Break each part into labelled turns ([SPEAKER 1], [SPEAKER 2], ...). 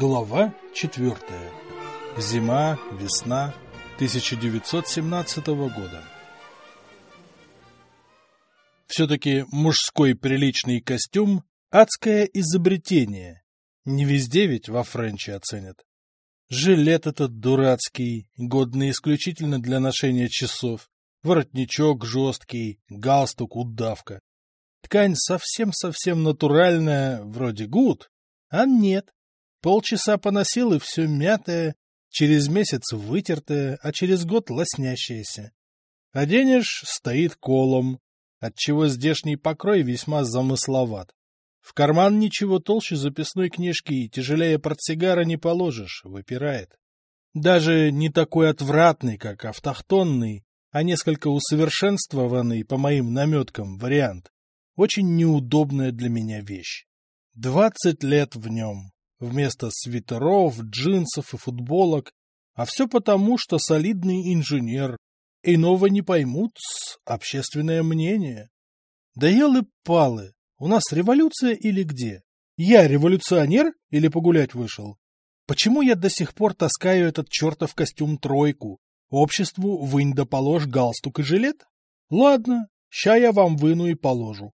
[SPEAKER 1] Глава 4. Зима, весна 1917 года. Все-таки мужской приличный костюм – адское изобретение. Не везде ведь во Френче оценят. Жилет этот дурацкий, годный исключительно для ношения часов, воротничок жесткий, галстук, удавка. Ткань совсем-совсем натуральная, вроде гуд, а нет. Полчаса поносил, и все мятое, через месяц вытертое, а через год лоснящееся. Оденешь — стоит колом, отчего здешний покрой весьма замысловат. В карман ничего толще записной книжки и тяжелее портсигара не положишь, выпирает. Даже не такой отвратный, как автохтонный, а несколько усовершенствованный, по моим наметкам, вариант. Очень неудобная для меня вещь. Двадцать лет в нем вместо свитеров, джинсов и футболок, а все потому, что солидный инженер. Иного не поймут общественное мнение. Да елы-палы, у нас революция или где? Я революционер или погулять вышел? Почему я до сих пор таскаю этот чертов костюм-тройку? Обществу вынь да положь галстук и жилет? Ладно, ща я вам выну и положу.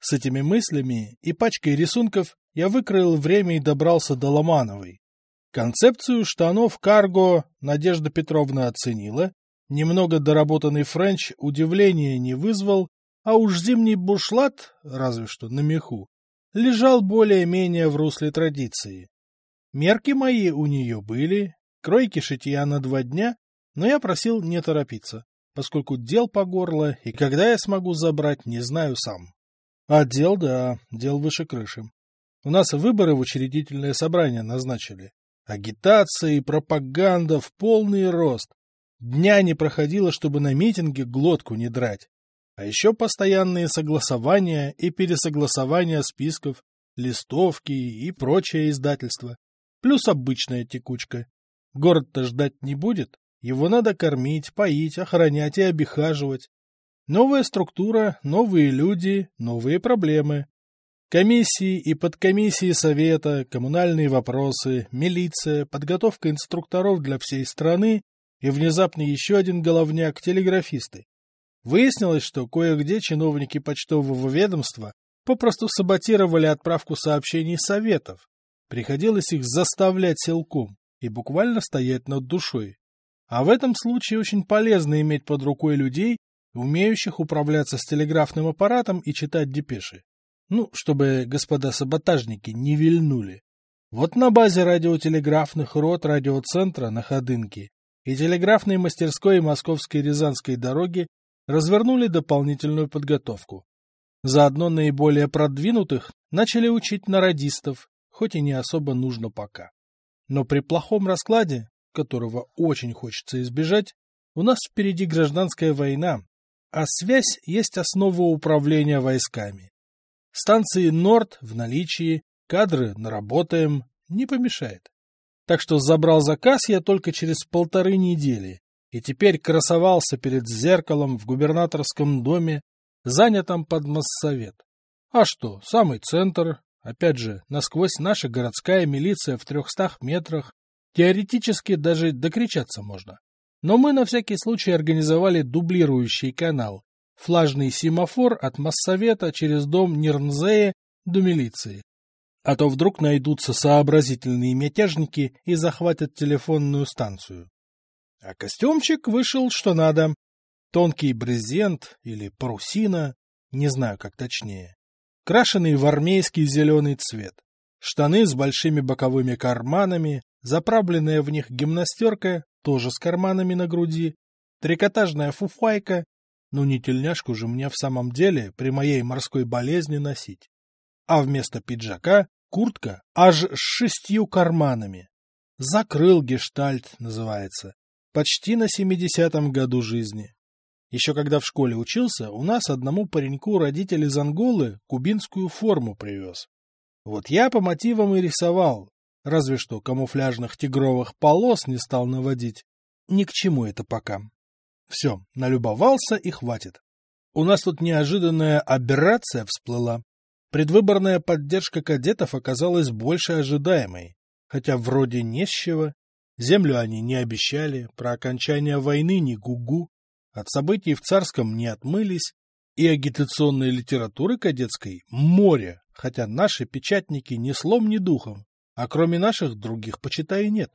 [SPEAKER 1] С этими мыслями и пачкой рисунков я выкроил время и добрался до Ломановой. Концепцию штанов карго Надежда Петровна оценила, немного доработанный френч удивления не вызвал, а уж зимний бушлат, разве что на меху, лежал более-менее в русле традиции. Мерки мои у нее были, кройки шитья на два дня, но я просил не торопиться, поскольку дел по горло, и когда я смогу забрать, не знаю сам. А дел, да, дел выше крыши. У нас выборы в учредительное собрание назначили. Агитация и пропаганда в полный рост. Дня не проходило, чтобы на митинге глотку не драть. А еще постоянные согласования и пересогласования списков, листовки и прочее издательство. Плюс обычная текучка. Город-то ждать не будет. Его надо кормить, поить, охранять и обихаживать. Новая структура, новые люди, новые проблемы. Комиссии и подкомиссии Совета, коммунальные вопросы, милиция, подготовка инструкторов для всей страны и внезапно еще один головняк – телеграфисты. Выяснилось, что кое-где чиновники почтового ведомства попросту саботировали отправку сообщений Советов. Приходилось их заставлять силком и буквально стоять над душой. А в этом случае очень полезно иметь под рукой людей, умеющих управляться с телеграфным аппаратом и читать депеши. Ну, чтобы господа саботажники не вильнули. Вот на базе радиотелеграфных рот радиоцентра на Ходынке и телеграфной мастерской Московской Рязанской дороги развернули дополнительную подготовку. Заодно наиболее продвинутых начали учить народистов, хоть и не особо нужно пока. Но при плохом раскладе, которого очень хочется избежать, у нас впереди гражданская война, а связь есть основа управления войсками. Станции Норд в наличии, кадры наработаем, не помешает. Так что забрал заказ я только через полторы недели, и теперь красовался перед зеркалом в губернаторском доме, занятом под Моссовет. А что, самый центр, опять же, насквозь наша городская милиция в трехстах метрах, теоретически даже докричаться можно. Но мы на всякий случай организовали дублирующий канал, флажный семафор от Моссовета через дом Нирнзея до милиции. А то вдруг найдутся сообразительные мятежники и захватят телефонную станцию. А костюмчик вышел что надо. Тонкий брезент или парусина, не знаю как точнее. Крашеный в армейский зеленый цвет. Штаны с большими боковыми карманами, заправленная в них гимнастерка, тоже с карманами на груди, трикотажная фуфайка ну не тельняшку же мне в самом деле при моей морской болезни носить. А вместо пиджака куртка аж с шестью карманами. Закрыл гештальт, называется. Почти на семидесятом году жизни. Еще когда в школе учился, у нас одному пареньку родитель из Анголы кубинскую форму привез. Вот я по мотивам и рисовал, разве что камуфляжных тигровых полос не стал наводить. Ни к чему это пока. Все, налюбовался и хватит. У нас тут неожиданная операция всплыла. Предвыборная поддержка кадетов оказалась больше ожидаемой. хотя вроде не с чего. Землю они не обещали, про окончание войны ни гугу, от событий в Царском не отмылись, и агитационной литературы кадетской море, хотя наши печатники ни слом, ни духом, а кроме наших других, почитай, нет.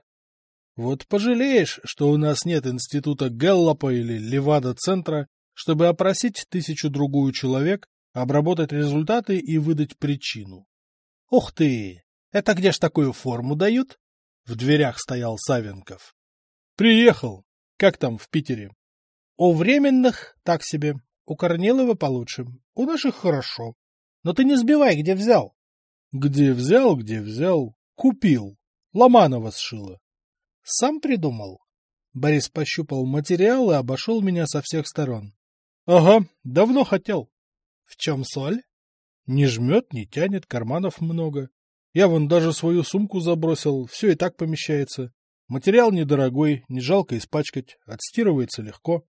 [SPEAKER 1] Вот пожалеешь, что у нас нет института Гэллопа или Левада-центра, чтобы опросить тысячу-другую человек, обработать результаты и выдать причину. — Ух ты! Это где ж такую форму дают? В дверях стоял Савенков. — Приехал. Как там в Питере? — У временных так себе. У Корнилова получше. У наших хорошо. Но ты не сбивай, где взял. — Где взял, где взял. Купил. Ломанова сшила. — Сам придумал. Борис пощупал материал и обошел меня со всех сторон. — Ага, давно хотел. — В чем соль? — Не жмет, не тянет, карманов много. Я вон даже свою сумку забросил, все и так помещается. Материал недорогой, не жалко испачкать, отстирывается легко.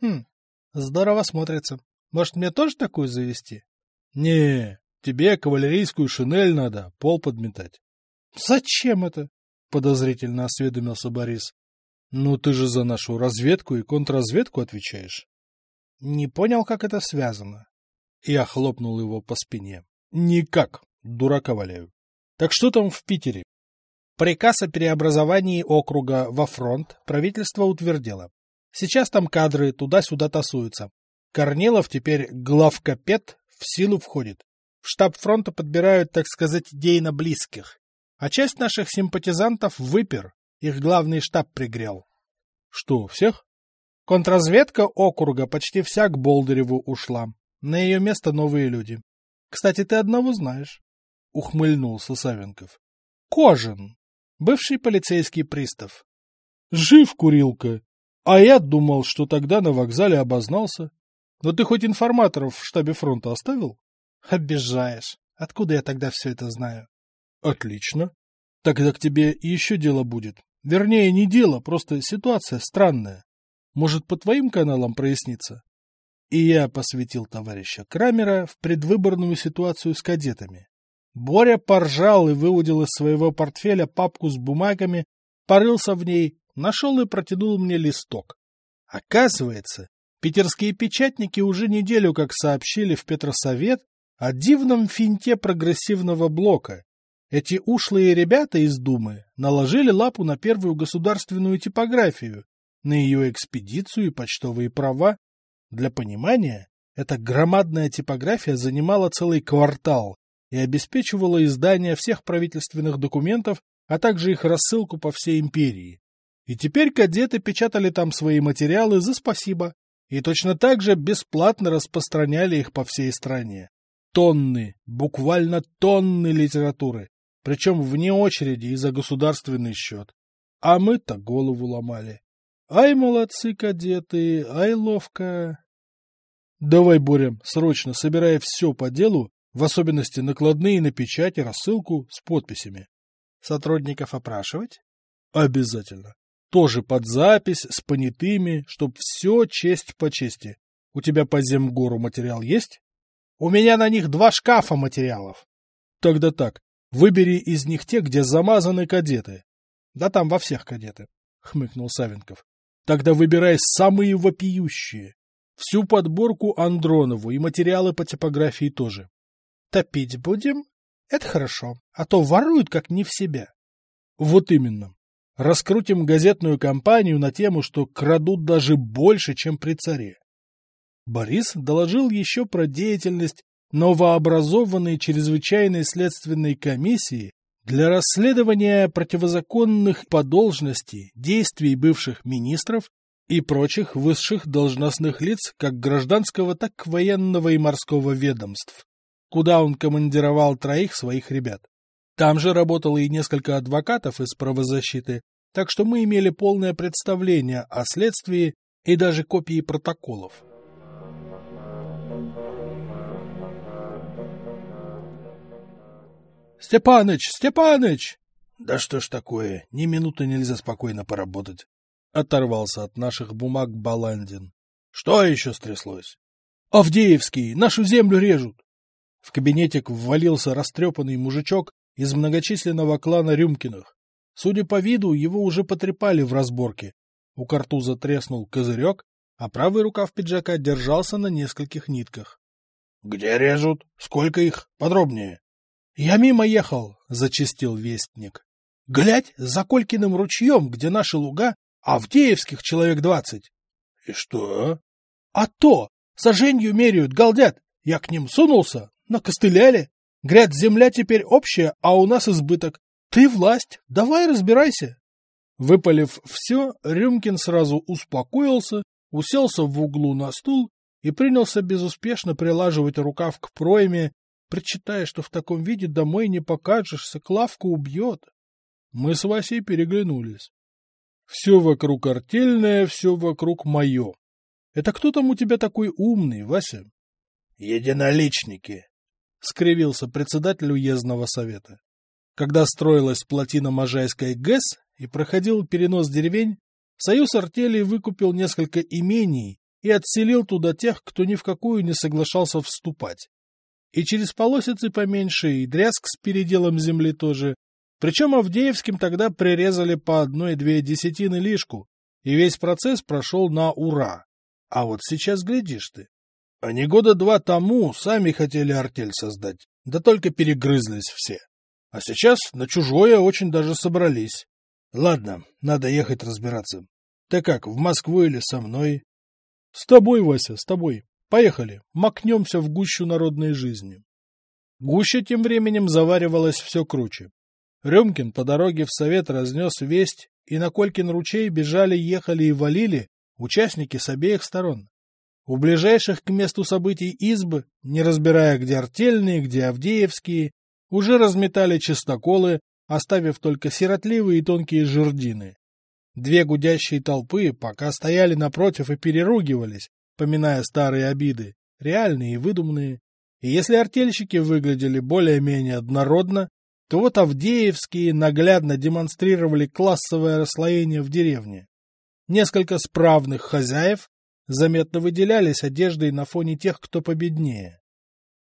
[SPEAKER 1] Хм, здорово смотрится. Может, мне тоже такую завести? Не, тебе кавалерийскую шинель надо, пол подметать. Зачем это? Подозрительно осведомился Борис. Ну, ты же за нашу разведку и контрразведку отвечаешь. Не понял, как это связано. Я хлопнул его по спине. Никак, дурака валяю. Так что там в Питере? Приказ о переобразовании округа во фронт правительство утвердило. Сейчас там кадры туда-сюда тасуются. Корнилов теперь главкапет в силу входит. В штаб фронта подбирают, так сказать, идейно близких. А часть наших симпатизантов выпер. Их главный штаб пригрел. Что, всех? Контрразведка округа почти вся к Болдыреву ушла. На ее место новые люди. Кстати, ты одного знаешь. — ухмыльнулся Савенков. — Кожин, бывший полицейский пристав. — Жив, курилка. А я думал, что тогда на вокзале обознался. Но ты хоть информаторов в штабе фронта оставил? — Обижаешь. Откуда я тогда все это знаю? — Отлично. Тогда к тебе еще дело будет. Вернее, не дело, просто ситуация странная. Может, по твоим каналам прояснится? И я посвятил товарища Крамера в предвыборную ситуацию с кадетами. Боря поржал и выудил из своего портфеля папку с бумагами, порылся в ней, нашел и протянул мне листок. Оказывается, питерские печатники уже неделю как сообщили в Петросовет о дивном финте прогрессивного блока. Эти ушлые ребята из Думы наложили лапу на первую государственную типографию, на ее экспедицию и почтовые права. Для понимания, эта громадная типография занимала целый квартал, и обеспечивала издание всех правительственных документов, а также их рассылку по всей империи. И теперь кадеты печатали там свои материалы за спасибо, и точно так же бесплатно распространяли их по всей стране. Тонны, буквально тонны литературы, причем вне очереди и за государственный счет. А мы-то голову ломали. Ай, молодцы кадеты, ай, ловко. Давай, Боря, срочно собирай все по делу в особенности накладные на печать и рассылку с подписями. Сотрудников опрашивать? Обязательно. Тоже под запись, с понятыми, чтоб все честь по чести. У тебя по Земгору материал есть? У меня на них два шкафа материалов. Тогда так, выбери из них те, где замазаны кадеты. Да там во всех кадеты, хмыкнул Савенков. Тогда выбирай самые вопиющие. Всю подборку Андронову и материалы по типографии тоже. Топить будем? Это хорошо, а то воруют как не в себя. Вот именно. Раскрутим газетную кампанию на тему, что крадут даже больше, чем при царе. Борис доложил еще про деятельность новообразованной чрезвычайной следственной комиссии для расследования противозаконных по должности действий бывших министров и прочих высших должностных лиц как гражданского, так и военного и морского ведомств куда он командировал троих своих ребят. Там же работало и несколько адвокатов из правозащиты, так что мы имели полное представление о следствии и даже копии протоколов. «Степаныч! Степаныч!» «Да что ж такое, ни минуты нельзя спокойно поработать!» Оторвался от наших бумаг Баландин. «Что еще стряслось?» «Авдеевский! Нашу землю режут!» В кабинетик ввалился растрепанный мужичок из многочисленного клана Рюмкиных. Судя по виду, его уже потрепали в разборке. У картуза треснул козырек, а правый рукав пиджака держался на нескольких нитках. — Где режут? Сколько их? Подробнее. — Я мимо ехал, — зачистил вестник. — Глядь, за Колькиным ручьем, где наши луга, Авдеевских человек двадцать. — И что? — А то! Соженью меряют, галдят. Я к ним сунулся, накостыляли. Гряд, земля теперь общая, а у нас избыток. Ты власть, давай разбирайся. Выпалив все, Рюмкин сразу успокоился, уселся в углу на стул и принялся безуспешно прилаживать рукав к пройме, причитая, что в таком виде домой не покажешься, Клавка убьет. Мы с Васей переглянулись. Все вокруг артельное, все вокруг мое. Это кто там у тебя такой умный, Вася? — Единоличники, — скривился председатель уездного совета. Когда строилась плотина Можайской ГЭС и проходил перенос деревень, Союз артелей выкупил несколько имений и отселил туда тех, кто ни в какую не соглашался вступать. И через полосицы поменьше, и дрязг с переделом земли тоже. Причем Авдеевским тогда прирезали по одной-две десятины лишку, и весь процесс прошел на ура. А вот сейчас глядишь ты. Они года два тому сами хотели артель создать, да только перегрызлись все. А сейчас на чужое очень даже собрались. Ладно, надо ехать разбираться. Ты как, в Москву или со мной? С тобой, Вася, с тобой. Поехали, макнемся в гущу народной жизни. Гуща тем временем заваривалась все круче. Рюмкин по дороге в совет разнес весть, и на Колькин ручей бежали, ехали и валили участники с обеих сторон. У ближайших к месту событий избы, не разбирая, где артельные, где авдеевские, уже разметали чистоколы, оставив только сиротливые и тонкие жердины. Две гудящие толпы пока стояли напротив и переругивались, поминая старые обиды, реальные и выдуманные. И если артельщики выглядели более-менее однородно, то вот Авдеевские наглядно демонстрировали классовое расслоение в деревне. Несколько справных хозяев заметно выделялись одеждой на фоне тех, кто победнее.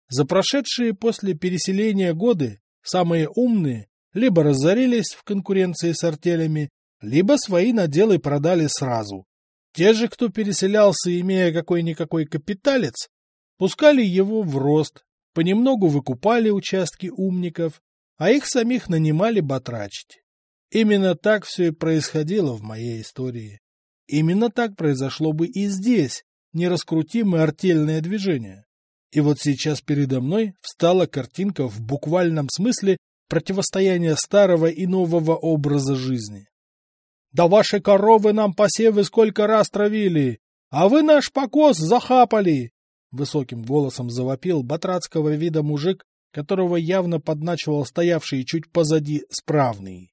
[SPEAKER 1] За прошедшие после переселения годы самые умные либо разорились в конкуренции с артелями, либо свои наделы продали сразу. Те же, кто переселялся, имея какой-никакой капиталец, пускали его в рост, понемногу выкупали участки умников, а их самих нанимали батрачить. Именно так все и происходило в моей истории. Именно так произошло бы и здесь, не раскрутим артельное движение. И вот сейчас передо мной встала картинка в буквальном смысле противостояния старого и нового образа жизни. «Да ваши коровы нам посевы сколько раз травили, а вы наш покос захапали!» Высоким голосом завопил батрацкого вида мужик, которого явно подначивал стоявший чуть позади справный.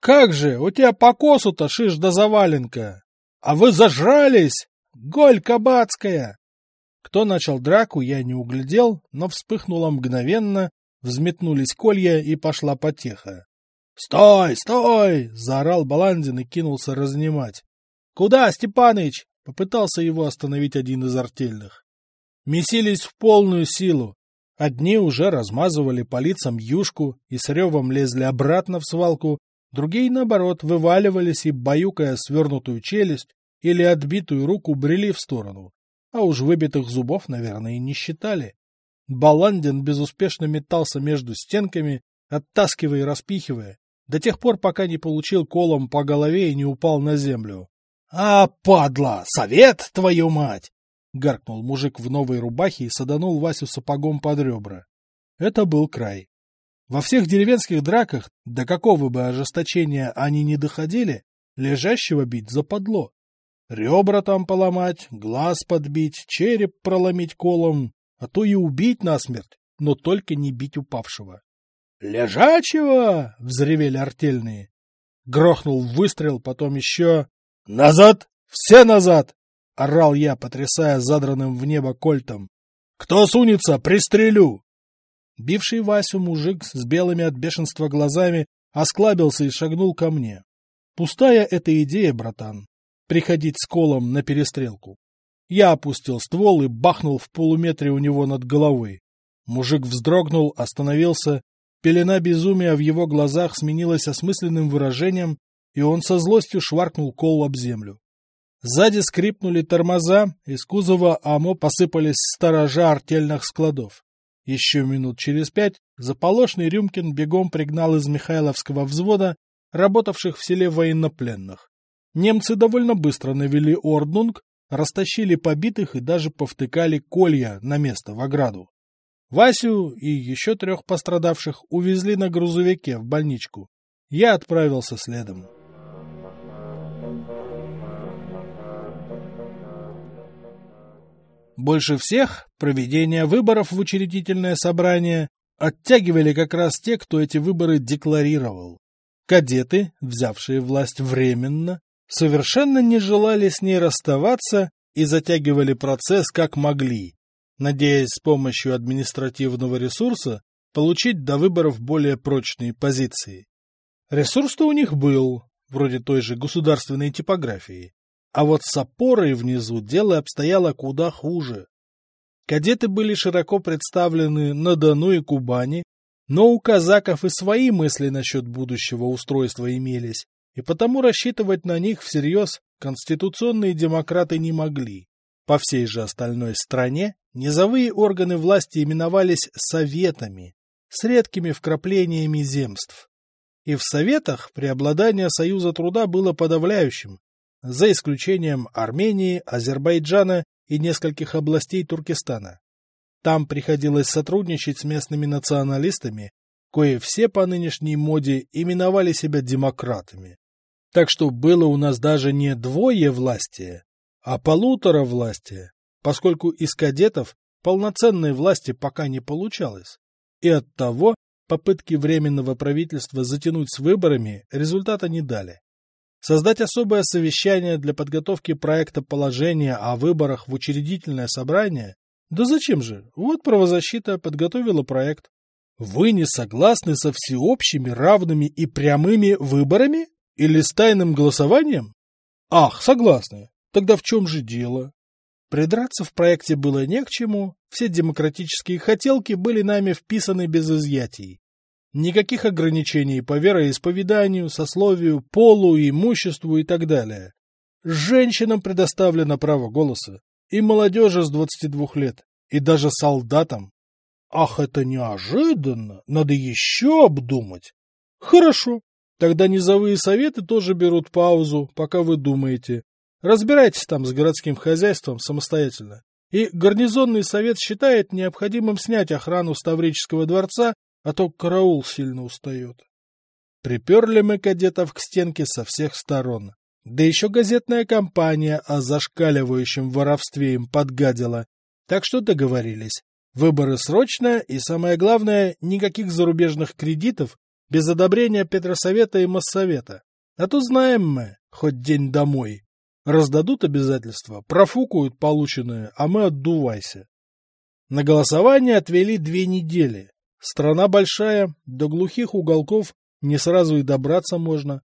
[SPEAKER 1] «Как же, у тебя покосу-то шиш да заваленка! А вы зажрались! Голь кабацкая!» Кто начал драку, я не углядел, но вспыхнуло мгновенно, взметнулись колья и пошла потеха. «Стой, стой!» — заорал Баландин и кинулся разнимать. «Куда, Степаныч?» — попытался его остановить один из артельных. Месились в полную силу. Одни уже размазывали по лицам юшку и с ревом лезли обратно в свалку, другие, наоборот, вываливались и, баюкая свернутую челюсть или отбитую руку, брели в сторону а уж выбитых зубов, наверное, и не считали. Баландин безуспешно метался между стенками, оттаскивая и распихивая, до тех пор, пока не получил колом по голове и не упал на землю. — А, падла, совет, твою мать! — гаркнул мужик в новой рубахе и саданул Васю сапогом под ребра. Это был край. Во всех деревенских драках, до какого бы ожесточения они не доходили, лежащего бить западло. Ребра там поломать, глаз подбить, череп проломить колом, а то и убить насмерть, но только не бить упавшего. «Лежачего!» — взревели артельные. Грохнул выстрел, потом еще... «Назад! Все назад!» — орал я, потрясая задранным в небо кольтом. «Кто сунется, пристрелю!» Бивший Васю мужик с белыми от бешенства глазами осклабился и шагнул ко мне. Пустая эта идея, братан приходить с колом на перестрелку. Я опустил ствол и бахнул в полуметре у него над головой. Мужик вздрогнул, остановился, пелена безумия в его глазах сменилась осмысленным выражением, и он со злостью шваркнул кол об землю. Сзади скрипнули тормоза, из кузова АМО посыпались сторожа артельных складов. Еще минут через пять заполошный Рюмкин бегом пригнал из Михайловского взвода работавших в селе военнопленных. Немцы довольно быстро навели орднунг, растащили побитых и даже повтыкали колья на место в ограду. Васю и еще трех пострадавших увезли на грузовике в больничку. Я отправился следом. Больше всех проведение выборов в учредительное собрание оттягивали как раз те, кто эти выборы декларировал. Кадеты, взявшие власть временно, совершенно не желали с ней расставаться и затягивали процесс как могли, надеясь с помощью административного ресурса получить до выборов более прочные позиции. Ресурс-то у них был, вроде той же государственной типографии. А вот с опорой внизу дело обстояло куда хуже. Кадеты были широко представлены на Дону и Кубани, но у казаков и свои мысли насчет будущего устройства имелись, и потому рассчитывать на них всерьез конституционные демократы не могли. По всей же остальной стране низовые органы власти именовались советами, с редкими вкраплениями земств. И в советах преобладание Союза труда было подавляющим, за исключением Армении, Азербайджана и нескольких областей Туркестана. Там приходилось сотрудничать с местными националистами, кое все по нынешней моде именовали себя демократами. Так что было у нас даже не двое власти, а полутора власти, поскольку из кадетов полноценной власти пока не получалось. И оттого попытки Временного правительства затянуть с выборами результата не дали. Создать особое совещание для подготовки проекта положения о выборах в учредительное собрание? Да зачем же? Вот правозащита подготовила проект. Вы не согласны со всеобщими, равными и прямыми выборами? Или с тайным голосованием? Ах, согласны. Тогда в чем же дело? Придраться в проекте было не к чему, все демократические хотелки были нами вписаны без изъятий. Никаких ограничений по вероисповеданию, сословию, полу, имуществу и так далее. Женщинам предоставлено право голоса, и молодежи с 22 лет, и даже солдатам. Ах, это неожиданно, надо еще обдумать. Хорошо, тогда низовые советы тоже берут паузу, пока вы думаете. Разбирайтесь там с городским хозяйством самостоятельно. И гарнизонный совет считает необходимым снять охрану Ставрического дворца а то караул сильно устает. Приперли мы кадетов к стенке со всех сторон. Да еще газетная компания о зашкаливающем воровстве им подгадила. Так что договорились. Выборы срочно и, самое главное, никаких зарубежных кредитов без одобрения Петросовета и Моссовета. А то знаем мы, хоть день домой. Раздадут обязательства, профукают полученное, а мы отдувайся. На голосование отвели две недели. Страна большая, до глухих уголков не сразу и добраться можно.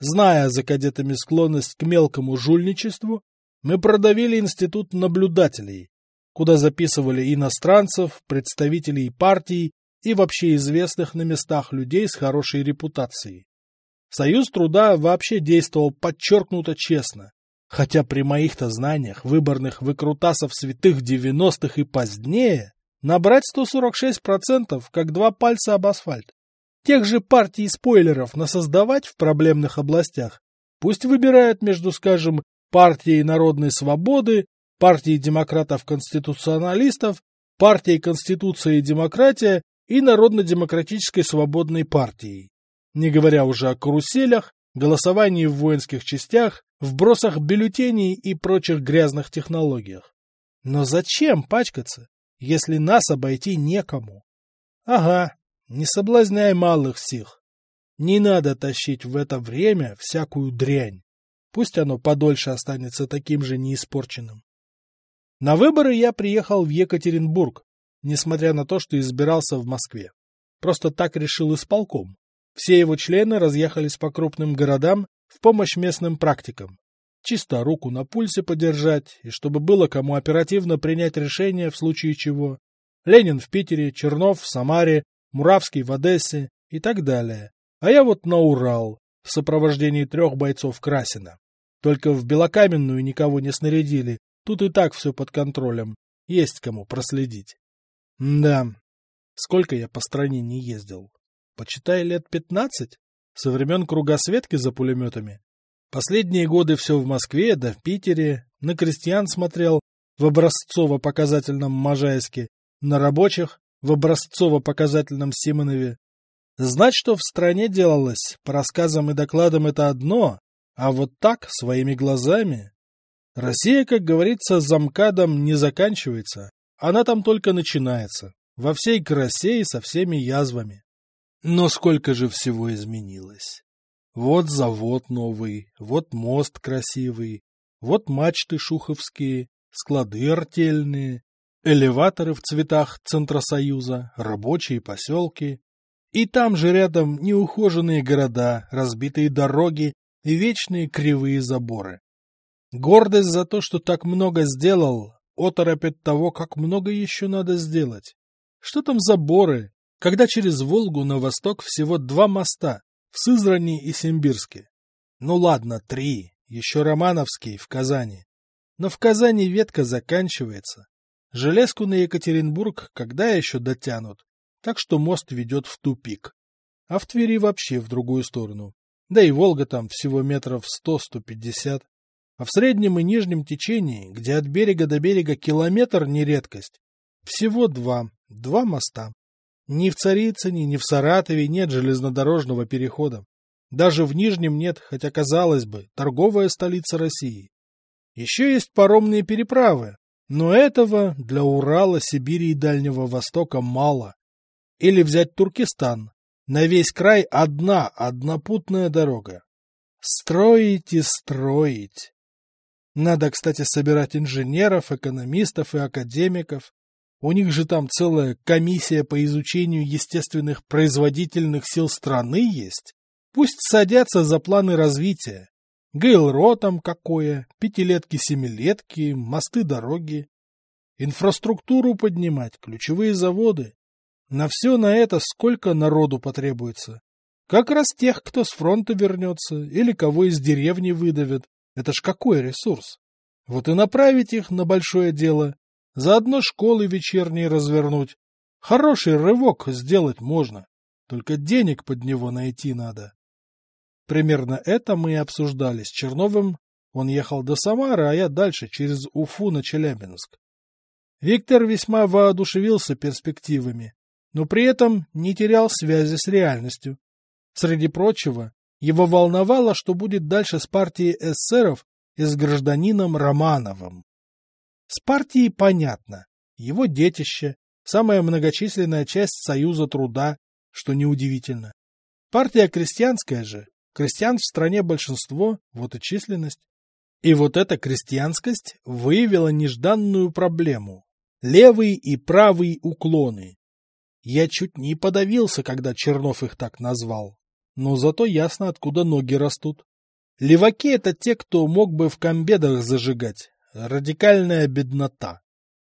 [SPEAKER 1] Зная за кадетами склонность к мелкому жульничеству, мы продавили институт наблюдателей, куда записывали иностранцев, представителей партий и вообще известных на местах людей с хорошей репутацией. Союз труда вообще действовал подчеркнуто честно, хотя при моих-то знаниях выборных выкрутасов святых девяностых и позднее Набрать 146%, как два пальца об асфальт. Тех же партий спойлеров насоздавать в проблемных областях. Пусть выбирают между, скажем, партией народной свободы, партией демократов-конституционалистов, партией Конституция и демократия и Народно-демократической свободной партией. Не говоря уже о каруселях, голосовании в воинских частях, вбросах бюллетеней и прочих грязных технологиях. Но зачем пачкаться? если нас обойти некому. Ага, не соблазняй малых сих. Не надо тащить в это время всякую дрянь. Пусть оно подольше останется таким же неиспорченным. На выборы я приехал в Екатеринбург, несмотря на то, что избирался в Москве. Просто так решил исполком. Все его члены разъехались по крупным городам в помощь местным практикам чисто руку на пульсе подержать, и чтобы было кому оперативно принять решение в случае чего. Ленин в Питере, Чернов в Самаре, Муравский в Одессе и так далее. А я вот на Урал в сопровождении трех бойцов Красина. Только в Белокаменную никого не снарядили, тут и так все под контролем, есть кому проследить. да, сколько я по стране не ездил. Почитай лет пятнадцать, со времен кругосветки за пулеметами. Последние годы все в Москве, да в Питере, на крестьян смотрел в образцово-показательном Можайске, на рабочих в образцово-показательном Симонове. Знать, что в стране делалось, по рассказам и докладам это одно, а вот так, своими глазами. Россия, как говорится, замкадом не заканчивается, она там только начинается, во всей красе и со всеми язвами. Но сколько же всего изменилось. Вот завод новый, вот мост красивый, вот мачты шуховские, склады артельные, элеваторы в цветах Центросоюза, рабочие поселки. И там же рядом неухоженные города, разбитые дороги и вечные кривые заборы. Гордость за то, что так много сделал, оторопь от того, как много еще надо сделать. Что там заборы, когда через Волгу на восток всего два моста, в Сызрани и Симбирске. Ну ладно, три, еще Романовский в Казани. Но в Казани ветка заканчивается. Железку на Екатеринбург когда еще дотянут? Так что мост ведет в тупик. А в Твери вообще в другую сторону. Да и Волга там всего метров сто-сто пятьдесят. А в среднем и нижнем течении, где от берега до берега километр не редкость, всего два, два моста. Ни в Царицыне, ни в Саратове нет железнодорожного перехода. Даже в Нижнем нет, хотя, казалось бы, торговая столица России. Еще есть паромные переправы, но этого для Урала, Сибири и Дальнего Востока мало. Или взять Туркестан. На весь край одна однопутная дорога. Строить и строить. Надо, кстати, собирать инженеров, экономистов и академиков, у них же там целая комиссия по изучению естественных производительных сил страны есть. Пусть садятся за планы развития. ГЛРО там какое, пятилетки-семилетки, мосты-дороги. Инфраструктуру поднимать, ключевые заводы. На все на это сколько народу потребуется. Как раз тех, кто с фронта вернется или кого из деревни выдавят. Это ж какой ресурс? Вот и направить их на большое дело Заодно школы вечерние развернуть. Хороший рывок сделать можно, только денег под него найти надо. Примерно это мы и обсуждали с Черновым. Он ехал до Самары, а я дальше, через Уфу на Челябинск. Виктор весьма воодушевился перспективами, но при этом не терял связи с реальностью. Среди прочего, его волновало, что будет дальше с партией эсеров и с гражданином Романовым. С партией понятно. Его детище, самая многочисленная часть Союза труда, что неудивительно. Партия крестьянская же. Крестьян в стране большинство, вот и численность. И вот эта крестьянскость выявила нежданную проблему. Левый и правый уклоны. Я чуть не подавился, когда Чернов их так назвал. Но зато ясно, откуда ноги растут. Леваки — это те, кто мог бы в комбедах зажигать, радикальная беднота.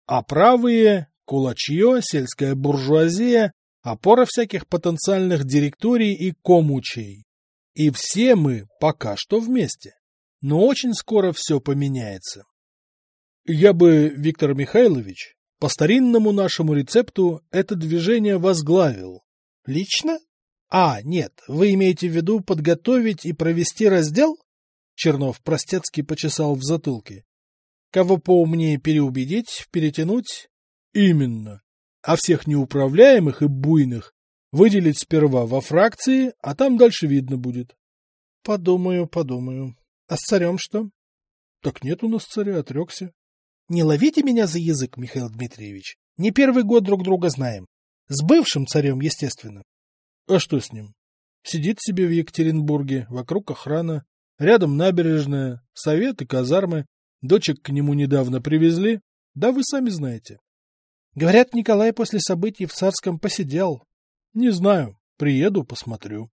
[SPEAKER 1] А правые – кулачье, сельская буржуазия, опора всяких потенциальных директорий и комучей. И все мы пока что вместе. Но очень скоро все поменяется. Я бы, Виктор Михайлович, по старинному нашему рецепту это движение возглавил. Лично? А, нет, вы имеете в виду подготовить и провести раздел? Чернов простецки почесал в затылке. Кого поумнее переубедить, перетянуть? Именно. А всех неуправляемых и буйных выделить сперва во фракции, а там дальше видно будет. Подумаю, подумаю. А с царем что? Так нет у нас царя, отрекся. Не ловите меня за язык, Михаил Дмитриевич. Не первый год друг друга знаем. С бывшим царем, естественно. А что с ним? Сидит себе в Екатеринбурге, вокруг охрана, рядом набережная, совет и казармы, Дочек к нему недавно привезли, да вы сами знаете. Говорят, Николай после событий в Царском посидел. Не знаю, приеду, посмотрю.